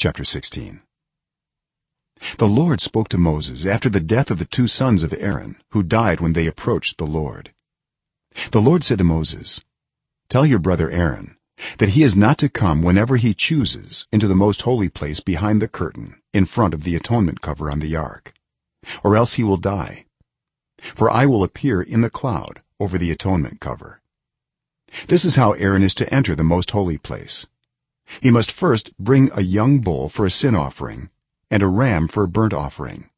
chapter 16 the lord spoke to moses after the death of the two sons of aaron who died when they approached the lord. The lord said to moses tell your brother aaron that he is not to come whenever he chooses into the most holy place behind the curtain in front of the atonement cover on the ark or else he will die. For i will appear in the cloud over the atonement cover. This is how aaron is to enter the most holy place he must first bring a young bull for a sin offering and a ram for a burnt offering.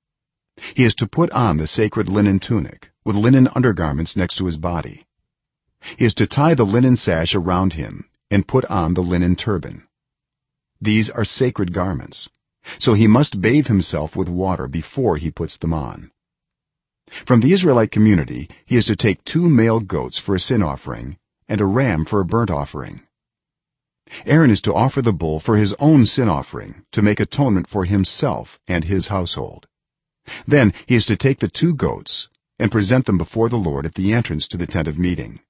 He is to put on the sacred linen tunic with linen undergarments next to his body. He is to tie the linen sash around him and put on the linen turban. These are sacred garments so he must bathe himself with water before he puts them on. From the israelite community he is to take two male goats for a sin offering and a ram for a burnt offering aaron is to offer the bull for his own sin offering to make atonement for himself and his household. Then he is to take the two goats and present them before the lord at the entrance to the tent of meeting.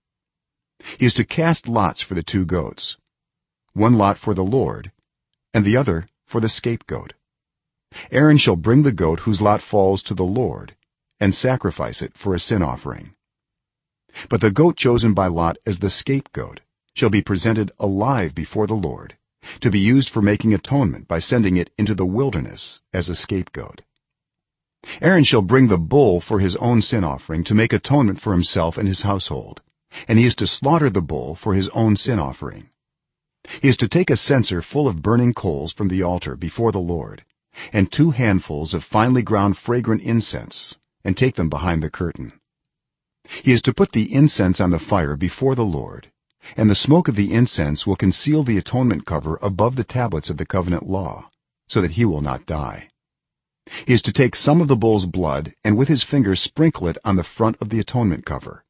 He is to cast lots for the two goats one lot for the lord and the other for the scapegoat. Aaron shall bring the goat whose lot falls to the lord and sacrifice it for a sin offering. But the goat chosen by lot as the scapegoat shall be presented alive before the lord to be used for making atonement by sending it into the wilderness as a scapegoat. Aaron shall bring the bull for his own sin offering to make atonement for himself and his household and he is to slaughter the bull for his own sin offering. He is to take a censer full of burning coals from the altar before the lord and two handfuls of finely ground fragrant incense and take them behind the curtain. He is to put the incense on the fire before the lord and the smoke of the incense will conceal the atonement cover above the tablets of the covenant law so that he will not die. He is to take some of the bull's blood and with his finger sprinkle it on the front of the atonement cover.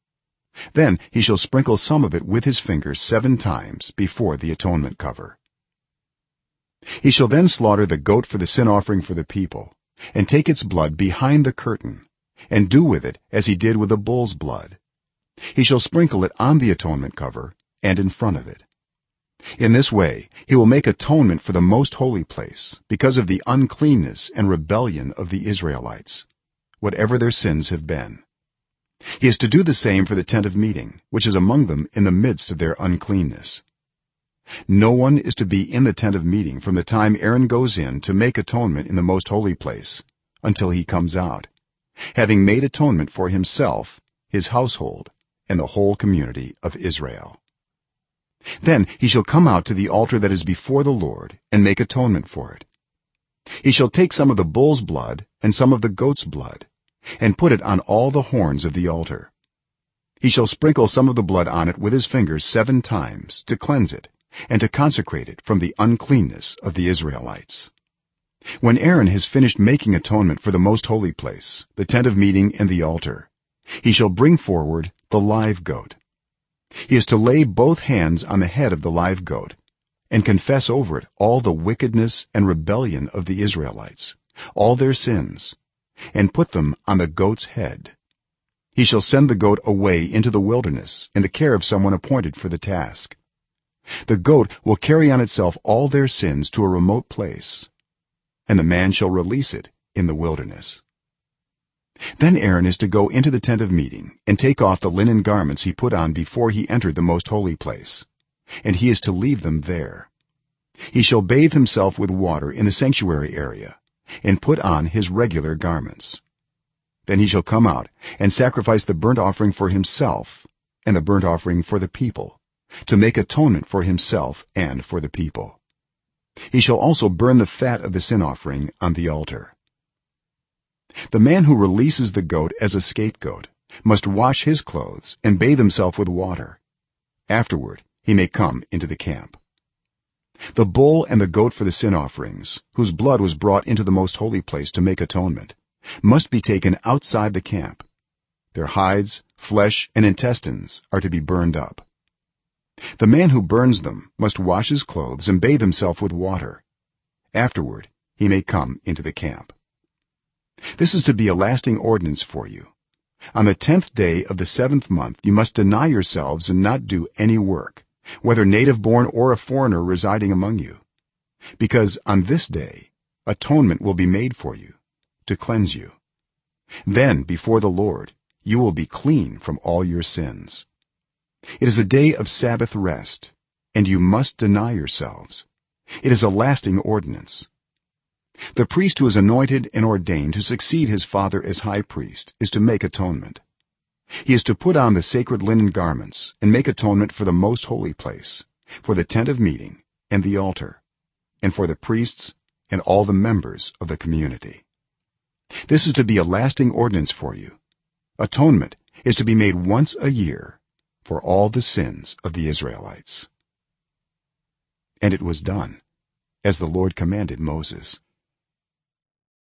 Then he shall sprinkle some of it with his finger 7 times before the atonement cover. He shall then slaughter the goat for the sin offering for the people and take its blood behind the curtain and do with it as he did with the bull's blood. He shall sprinkle it on the atonement cover and in front of it. In this way he will make atonement for the most holy place because of the uncleanness and rebellion of the israelites whatever their sins have been. He is to do the same for the tent of meeting which is among them in the midst of their uncleanness. No one is to be in the tent of meeting from the time aaron goes in to make atonement in the most holy place until he comes out having made atonement for himself his household and the whole community of israel then he shall come out to the altar that is before the lord and make atonement for it. He shall take some of the bull's blood and some of the goat's blood and put it on all the horns of the altar. He shall sprinkle some of the blood on it with his fingers 7 times to cleanse it and to consecrate it from the uncleanness of the israelites. When aaron has finished making atonement for the most holy place the tent of meeting and the altar he shall bring forward the live goat he is to lay both hands on the head of the live goat and confess over it all the wickedness and rebellion of the israelites all their sins and put them on the goat's head. He shall send the goat away into the wilderness in the care of someone appointed for the task. The goat will carry on itself all their sins to a remote place and the man shall release it in the wilderness then aaron is to go into the tent of meeting and take off the linen garments he put on before he entered the most holy place and he is to leave them there. He shall bathe himself with water in the sanctuary area and put on his regular garments. Then he shall come out and sacrifice the burnt offering for himself and the burnt offering for the people to make atonement for himself and for the people. He shall also burn the fat of the sin offering on the altar the man who releases the goat as a scapegoat must wash his clothes and bathe himself with water. Afterward he may come into the camp. The bull and the goat for the sin offerings whose blood was brought into the most holy place to make atonement must be taken outside the camp. Their hides flesh and intestines are to be burned up. The man who burns them must wash his clothes and bathe himself with water. Afterward he may come into the camp this is to be a lasting ordinance for you. On the 10th day of the 7th month you must deny yourselves and not do any work whether native born or a foreigner residing among you. Because on this day atonement will be made for you to cleanse you. Then before the lord you will be clean from all your sins. It is a day of sabbath rest and you must deny yourselves. It is a lasting ordinance the priest who is anointed and ordained to succeed his father as high priest is to make atonement. He is to put on the sacred linen garments and make atonement for the most holy place for the tent of meeting and the altar and for the priests and all the members of the community. This is to be a lasting ordinance for you. Atonement is to be made once a year for all the sins of the israelites. And it was done as the lord commanded moses